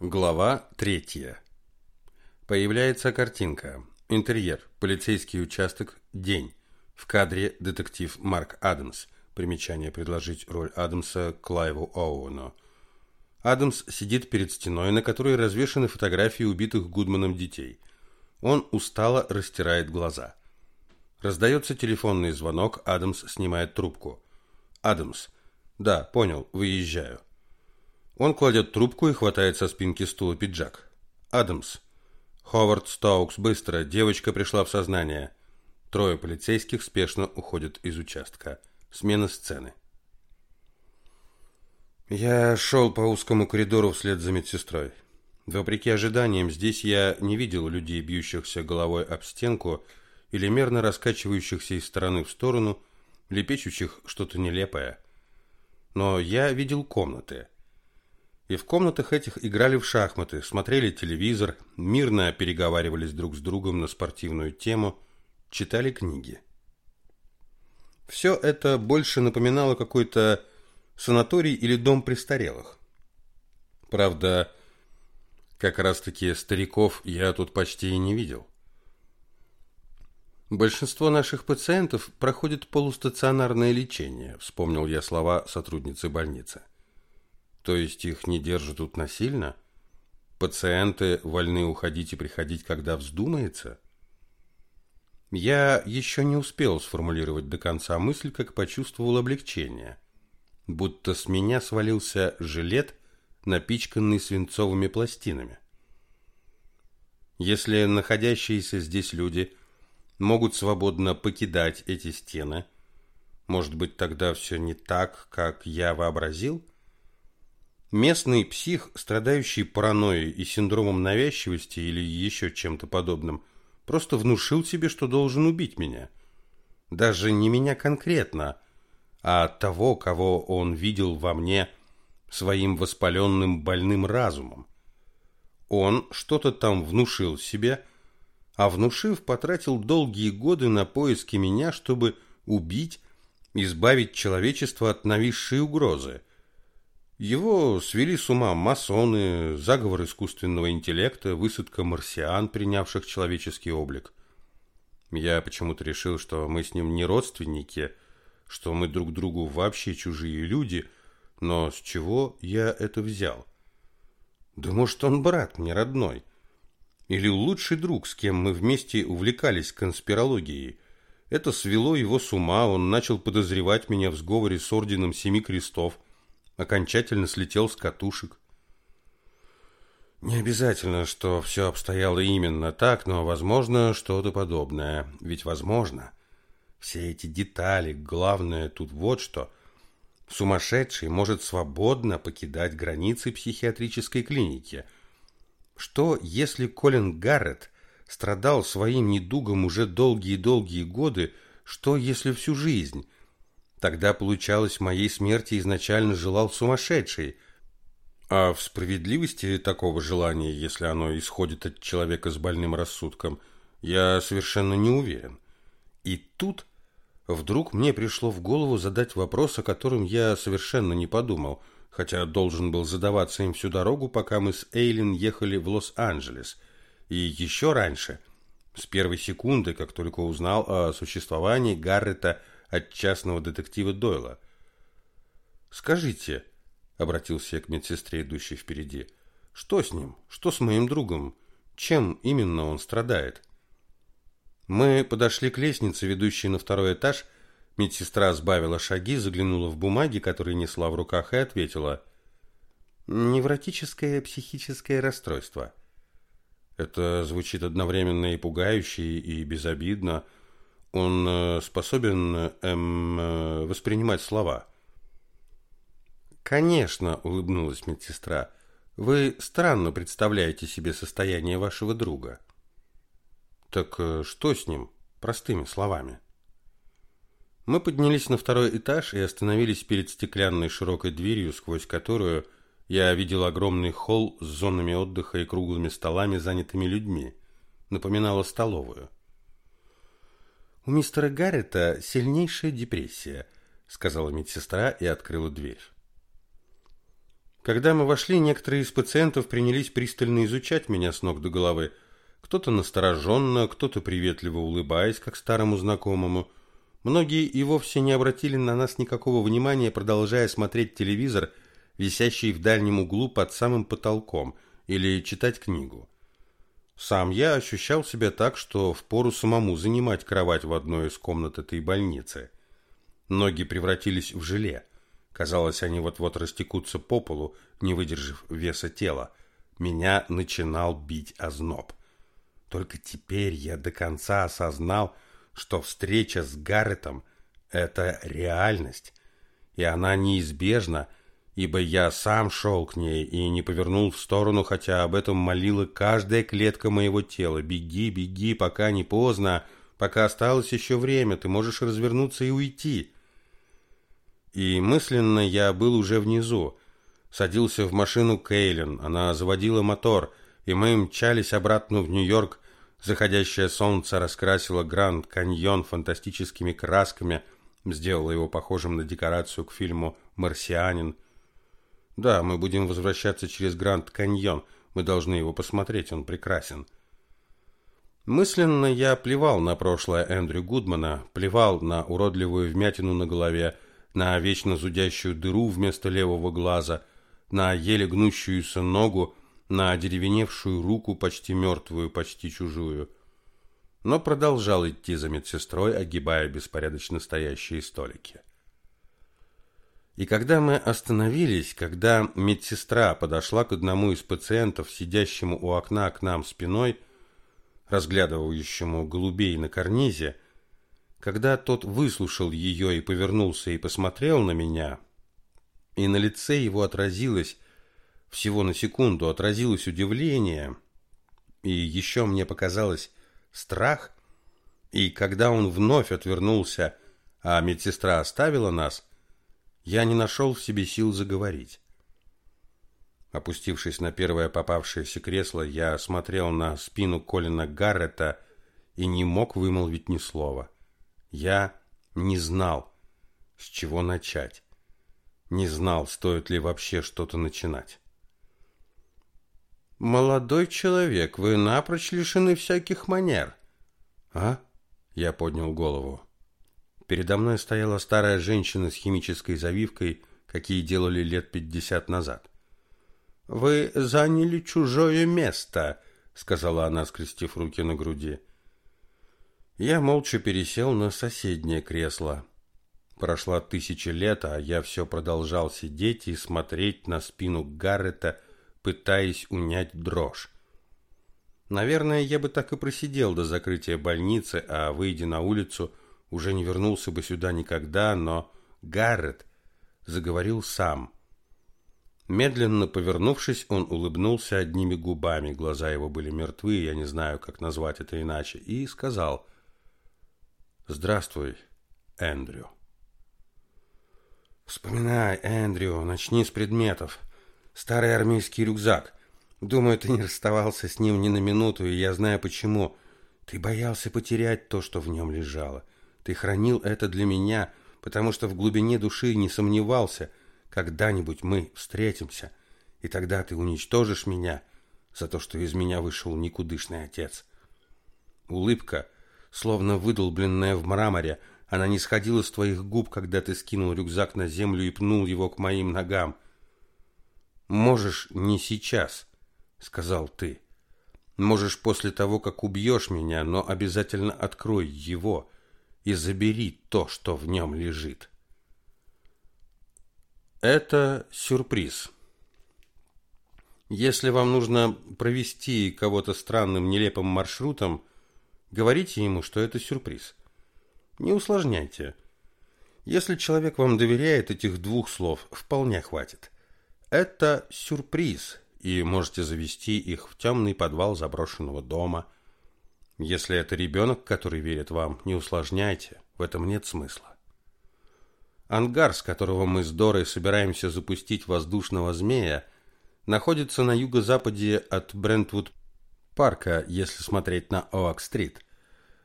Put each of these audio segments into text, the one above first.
Глава третья. Появляется картинка. Интерьер. Полицейский участок. День. В кадре детектив Марк Адамс. Примечание предложить роль Адамса Клайву Оуэну. Адамс сидит перед стеной, на которой развешаны фотографии убитых Гудманом детей. Он устало растирает глаза. Раздается телефонный звонок, Адамс снимает трубку. Адамс. Да, понял, выезжаю. Он кладет трубку и хватает со спинки стула пиджак. Адамс. Ховард Стоукс, быстро, девочка пришла в сознание. Трое полицейских спешно уходят из участка. Смена сцены. Я шел по узкому коридору вслед за медсестрой. Вопреки ожиданиям, здесь я не видел людей, бьющихся головой об стенку или мерно раскачивающихся из стороны в сторону, лепечущих что-то нелепое. Но я видел комнаты – и в комнатах этих играли в шахматы, смотрели телевизор, мирно переговаривались друг с другом на спортивную тему, читали книги. Все это больше напоминало какой-то санаторий или дом престарелых. Правда, как раз-таки стариков я тут почти и не видел. Большинство наших пациентов проходит полустационарное лечение, вспомнил я слова сотрудницы больницы. То есть их не держат тут насильно? Пациенты вольны уходить и приходить, когда вздумается? Я еще не успел сформулировать до конца мысль, как почувствовал облегчение. Будто с меня свалился жилет, напичканный свинцовыми пластинами. Если находящиеся здесь люди могут свободно покидать эти стены, может быть, тогда все не так, как я вообразил? Местный псих, страдающий паранойей и синдромом навязчивости или еще чем-то подобным, просто внушил себе, что должен убить меня. Даже не меня конкретно, а того, кого он видел во мне своим воспаленным больным разумом. Он что-то там внушил себе, а внушив, потратил долгие годы на поиски меня, чтобы убить, избавить человечество от нависшей угрозы – его свели с ума масоны, заговор искусственного интеллекта, высадка марсиан, принявших человеческий облик. Я почему-то решил, что мы с ним не родственники, что мы друг другу вообще чужие люди, но с чего я это взял? Да может, он брат мне родной? Или лучший друг, с кем мы вместе увлекались конспирологией? Это свело его с ума, он начал подозревать меня в сговоре с Орденом Семи Крестов – окончательно слетел с катушек. Не обязательно, что все обстояло именно так, но возможно что-то подобное. Ведь возможно. Все эти детали, главное тут вот что. Сумасшедший может свободно покидать границы психиатрической клиники. Что, если Колин Гаррет страдал своим недугом уже долгие-долгие годы, что, если всю жизнь – Тогда, получалось, моей смерти изначально желал сумасшедший. А в справедливости такого желания, если оно исходит от человека с больным рассудком, я совершенно не уверен. И тут вдруг мне пришло в голову задать вопрос, о котором я совершенно не подумал, хотя должен был задаваться им всю дорогу, пока мы с Эйлин ехали в Лос-Анджелес. И еще раньше, с первой секунды, как только узнал о существовании Гаррета от частного детектива Дойла. «Скажите», — обратился я к медсестре, идущей впереди, — «что с ним? Что с моим другом? Чем именно он страдает?» Мы подошли к лестнице, ведущей на второй этаж. Медсестра сбавила шаги, заглянула в бумаги, которые несла в руках, и ответила. «Невротическое психическое расстройство». Это звучит одновременно и пугающе, и безобидно, — он э, способен эм, э, воспринимать слова. Конечно, улыбнулась медсестра. Вы странно представляете себе состояние вашего друга. Так э, что с ним, простыми словами? Мы поднялись на второй этаж и остановились перед стеклянной широкой дверью, сквозь которую я видел огромный холл с зонами отдыха и круглыми столами, занятыми людьми. Напоминало столовую. У мистера Гаррета сильнейшая депрессия, сказала медсестра и открыла дверь. Когда мы вошли, некоторые из пациентов принялись пристально изучать меня с ног до головы. Кто-то настороженно, кто-то приветливо улыбаясь, как старому знакомому. Многие и вовсе не обратили на нас никакого внимания, продолжая смотреть телевизор, висящий в дальнем углу под самым потолком, или читать книгу. Сам я ощущал себя так, что впору самому занимать кровать в одной из комнат этой больницы. Ноги превратились в желе. Казалось, они вот-вот растекутся по полу, не выдержав веса тела. Меня начинал бить озноб. Только теперь я до конца осознал, что встреча с Гарретом – это реальность, и она неизбежна, ибо я сам шел к ней и не повернул в сторону, хотя об этом молила каждая клетка моего тела. «Беги, беги, пока не поздно, пока осталось еще время, ты можешь развернуться и уйти». И мысленно я был уже внизу. Садился в машину Кейлин, она заводила мотор, и мы мчались обратно в Нью-Йорк. Заходящее солнце раскрасило Гранд Каньон фантастическими красками, сделало его похожим на декорацию к фильму «Марсианин». Да, мы будем возвращаться через Гранд Каньон, мы должны его посмотреть, он прекрасен. Мысленно я плевал на прошлое Эндрю Гудмана, плевал на уродливую вмятину на голове, на вечно зудящую дыру вместо левого глаза, на еле гнущуюся ногу, на деревеневшую руку, почти мертвую, почти чужую. Но продолжал идти за медсестрой, огибая беспорядочно стоящие столики. И когда мы остановились, когда медсестра подошла к одному из пациентов, сидящему у окна к нам спиной, разглядывающему голубей на карнизе, когда тот выслушал ее и повернулся и посмотрел на меня, и на лице его отразилось, всего на секунду отразилось удивление, и еще мне показалось страх, и когда он вновь отвернулся, а медсестра оставила нас, я не нашел в себе сил заговорить. Опустившись на первое попавшееся кресло, я смотрел на спину Колина Гаррета и не мог вымолвить ни слова. Я не знал, с чего начать. Не знал, стоит ли вообще что-то начинать. Молодой человек, вы напрочь лишены всяких манер. А? Я поднял голову. Передо мной стояла старая женщина с химической завивкой, какие делали лет пятьдесят назад. Вы заняли чужое место, сказала она, скрестив руки на груди. Я молча пересел на соседнее кресло. Прошла тысяча лет, а я все продолжал сидеть и смотреть на спину Гаррета, пытаясь унять дрожь. Наверное, я бы так и просидел до закрытия больницы, а выйдя на улицу, уже не вернулся бы сюда никогда, но Гаррет заговорил сам. Медленно повернувшись, он улыбнулся одними губами, глаза его были мертвы, я не знаю, как назвать это иначе, и сказал: Здравствуй, Эндрю. Вспоминай, Эндрю, начни с предметов. Старый армейский рюкзак. Думаю, ты не расставался с ним ни на минуту, и я знаю почему. Ты боялся потерять то, что в нем лежало. Ты хранил это для меня, потому что в глубине души не сомневался, когда-нибудь мы встретимся, и тогда ты уничтожишь меня за то, что из меня вышел никудышный отец. Улыбка — словно выдолбленная в мраморе. Она не сходила с твоих губ, когда ты скинул рюкзак на землю и пнул его к моим ногам. Можешь не сейчас, сказал ты. Можешь после того, как убьешь меня, но обязательно открой его и забери то, что в нем лежит. Это сюрприз. Если вам нужно провести кого-то странным нелепым маршрутом, Говорите ему, что это сюрприз. Не усложняйте. Если человек вам доверяет, этих двух слов вполне хватит. Это сюрприз, и можете завести их в темный подвал заброшенного дома. Если это ребенок, который верит вам, не усложняйте, в этом нет смысла. Ангар, с которого мы с Дорой собираемся запустить воздушного змея, находится на юго-западе от Брентвуд парка, если смотреть на Оак-стрит.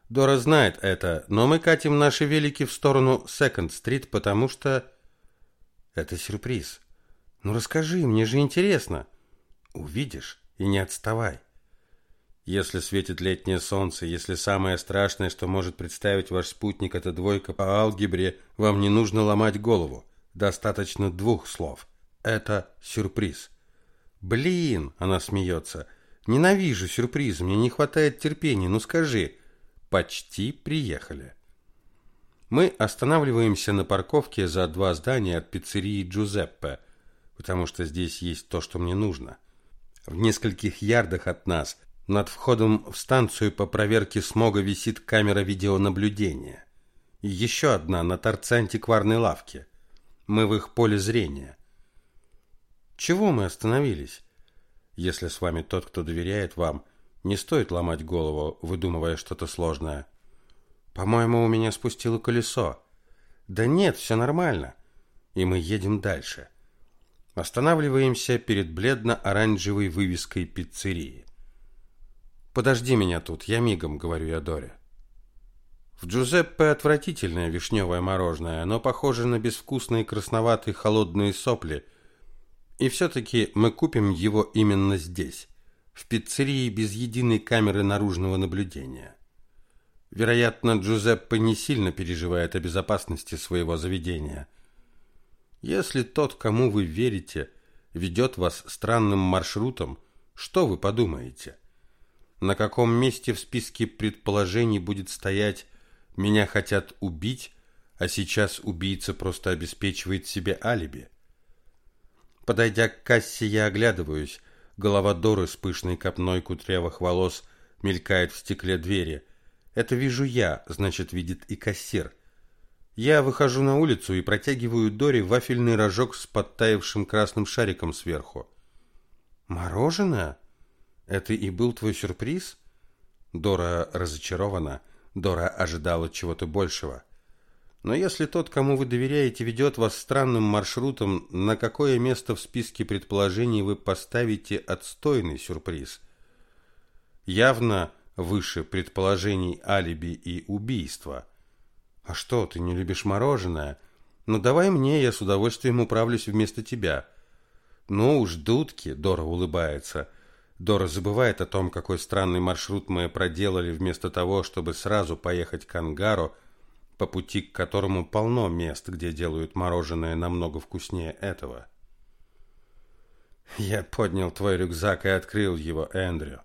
Дора знает это, но мы катим наши велики в сторону Секонд-стрит, потому что это сюрприз. Ну расскажи, мне же интересно. Увидишь и не отставай. Если светит летнее солнце, если самое страшное, что может представить ваш спутник, это двойка по алгебре, вам не нужно ломать голову. Достаточно двух слов. Это сюрприз. Блин, она смеется. Ненавижу сюрпризы, мне не хватает терпения. Ну скажи. Почти приехали. Мы останавливаемся на парковке за два здания от пиццерии Джузеппе, потому что здесь есть то, что мне нужно. В нескольких ярдах от нас над входом в станцию по проверке смога висит камера видеонаблюдения. Еще одна на торце антикварной лавки. Мы в их поле зрения. Чего мы остановились? Если с вами тот, кто доверяет вам, не стоит ломать голову, выдумывая что-то сложное. По-моему, у меня спустило колесо. Да нет, все нормально. И мы едем дальше. Останавливаемся перед бледно-оранжевой вывеской пиццерии. Подожди меня тут, я мигом, говорю я Доре. В Джузеппе отвратительное вишневое мороженое, оно похоже на безвкусные красноватые холодные сопли. И все-таки мы купим его именно здесь, в пиццерии без единой камеры наружного наблюдения. Вероятно, Джузеппе не сильно переживает о безопасности своего заведения. Если тот, кому вы верите, ведет вас странным маршрутом, что вы подумаете? На каком месте в списке предположений будет стоять «меня хотят убить», а сейчас убийца просто обеспечивает себе алиби? Подойдя к кассе, я оглядываюсь. Голова Доры с пышной копной кудрявых волос мелькает в стекле двери. Это вижу я, значит, видит и кассир. Я выхожу на улицу и протягиваю Доре вафельный рожок с подтаявшим красным шариком сверху. «Мороженое?» Это и был твой сюрприз? Дора разочарована. Дора ожидала чего-то большего. Но если тот, кому вы доверяете, ведет вас странным маршрутом, на какое место в списке предположений вы поставите отстойный сюрприз? Явно выше предположений алиби и убийства. А что, ты не любишь мороженое? Ну давай мне, я с удовольствием управлюсь вместо тебя. Ну уж, дудки, Дора улыбается. Дора забывает о том, какой странный маршрут мы проделали вместо того, чтобы сразу поехать к ангару, по пути к которому полно мест, где делают мороженое намного вкуснее этого. Я поднял твой рюкзак и открыл его, Эндрю.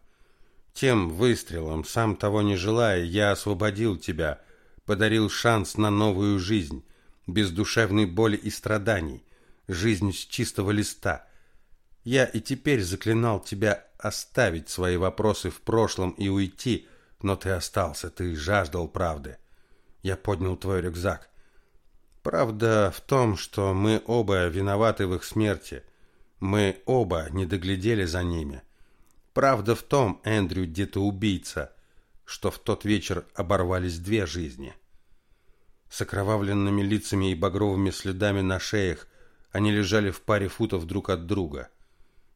Тем выстрелом, сам того не желая, я освободил тебя, подарил шанс на новую жизнь, без душевной боли и страданий, жизнь с чистого листа. Я и теперь заклинал тебя оставить свои вопросы в прошлом и уйти, но ты остался, ты жаждал правды. Я поднял твой рюкзак. Правда в том, что мы оба виноваты в их смерти. Мы оба не доглядели за ними. Правда в том, Эндрю где-то убийца, что в тот вечер оборвались две жизни. С окровавленными лицами и багровыми следами на шеях они лежали в паре футов друг от друга.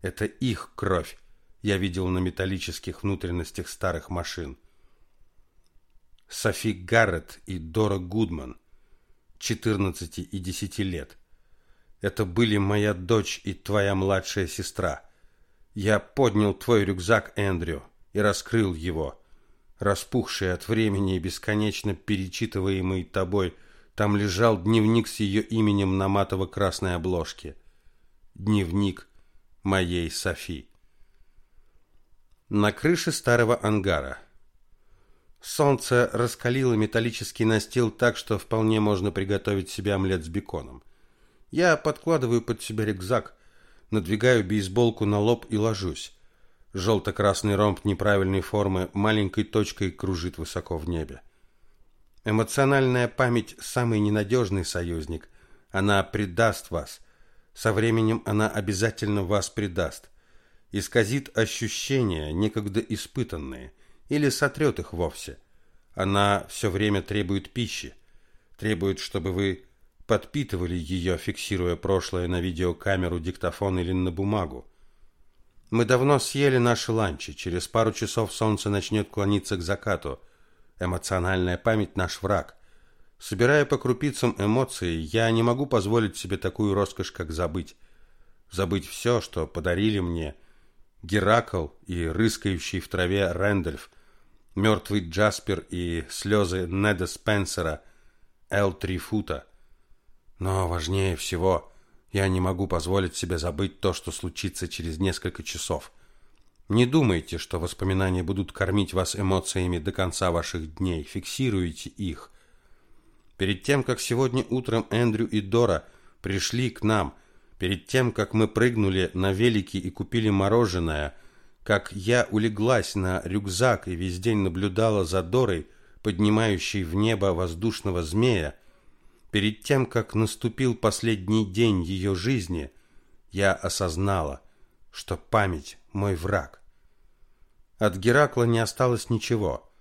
Это их кровь я видел на металлических внутренностях старых машин. Софи Гаррет и Дора Гудман, 14 и 10 лет. Это были моя дочь и твоя младшая сестра. Я поднял твой рюкзак, Эндрю, и раскрыл его. Распухший от времени и бесконечно перечитываемый тобой, там лежал дневник с ее именем на матово-красной обложке. Дневник моей Софи на крыше старого ангара. Солнце раскалило металлический настил так, что вполне можно приготовить себе омлет с беконом. Я подкладываю под себя рюкзак, надвигаю бейсболку на лоб и ложусь. Желто-красный ромб неправильной формы маленькой точкой кружит высоко в небе. Эмоциональная память – самый ненадежный союзник. Она предаст вас. Со временем она обязательно вас предаст исказит ощущения, некогда испытанные, или сотрет их вовсе. Она все время требует пищи, требует, чтобы вы подпитывали ее, фиксируя прошлое на видеокамеру, диктофон или на бумагу. Мы давно съели наши ланчи, через пару часов солнце начнет клониться к закату. Эмоциональная память наш враг. Собирая по крупицам эмоции, я не могу позволить себе такую роскошь, как забыть. забыть все, что подарили мне Геракл и рыскающий в траве Рэндольф, мертвый Джаспер и слезы Неда Спенсера, Эл Трифута. Но важнее всего, я не могу позволить себе забыть то, что случится через несколько часов. Не думайте, что воспоминания будут кормить вас эмоциями до конца ваших дней. Фиксируйте их. Перед тем, как сегодня утром Эндрю и Дора пришли к нам, перед тем, как мы прыгнули на велики и купили мороженое, как я улеглась на рюкзак и весь день наблюдала за Дорой, поднимающей в небо воздушного змея, перед тем, как наступил последний день ее жизни, я осознала, что память мой враг. От Геракла не осталось ничего.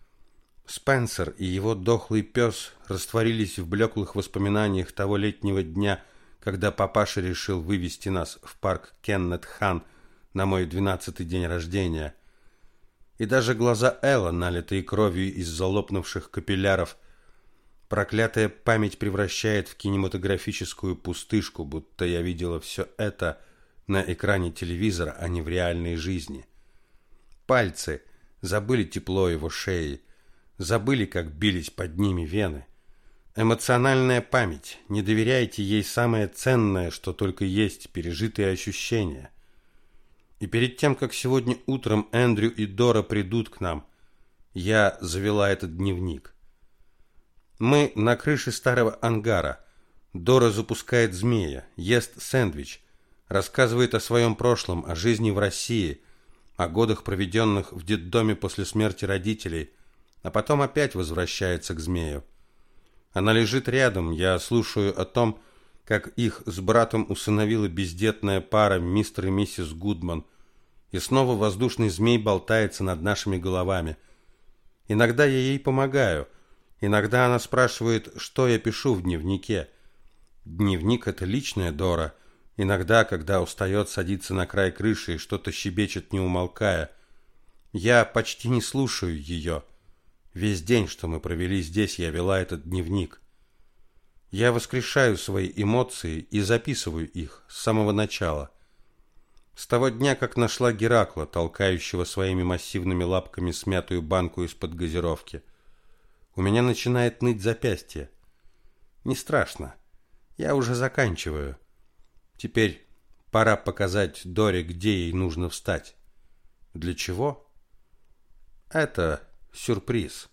Спенсер и его дохлый пес растворились в блеклых воспоминаниях того летнего дня, когда папаша решил вывести нас в парк Кеннет Хан на мой двенадцатый день рождения. И даже глаза Элла, налитые кровью из залопнувших капилляров, проклятая память превращает в кинематографическую пустышку, будто я видела все это на экране телевизора, а не в реальной жизни. Пальцы забыли тепло его шеи, забыли, как бились под ними вены. Эмоциональная память. Не доверяйте ей самое ценное, что только есть, пережитые ощущения. И перед тем, как сегодня утром Эндрю и Дора придут к нам, я завела этот дневник. Мы на крыше старого ангара. Дора запускает змея, ест сэндвич, рассказывает о своем прошлом, о жизни в России, о годах, проведенных в детдоме после смерти родителей, а потом опять возвращается к змею. Она лежит рядом, я слушаю о том, как их с братом усыновила бездетная пара мистер и миссис Гудман, и снова воздушный змей болтается над нашими головами. Иногда я ей помогаю, иногда она спрашивает, что я пишу в дневнике. Дневник — это личная Дора. Иногда, когда устает, садится на край крыши и что-то щебечет, не умолкая. Я почти не слушаю ее. Весь день, что мы провели здесь, я вела этот дневник. Я воскрешаю свои эмоции и записываю их с самого начала. С того дня, как нашла Геракла, толкающего своими массивными лапками смятую банку из-под газировки. У меня начинает ныть запястье. Не страшно. Я уже заканчиваю. Теперь пора показать Доре, где ей нужно встать. Для чего? Это Сюрприз.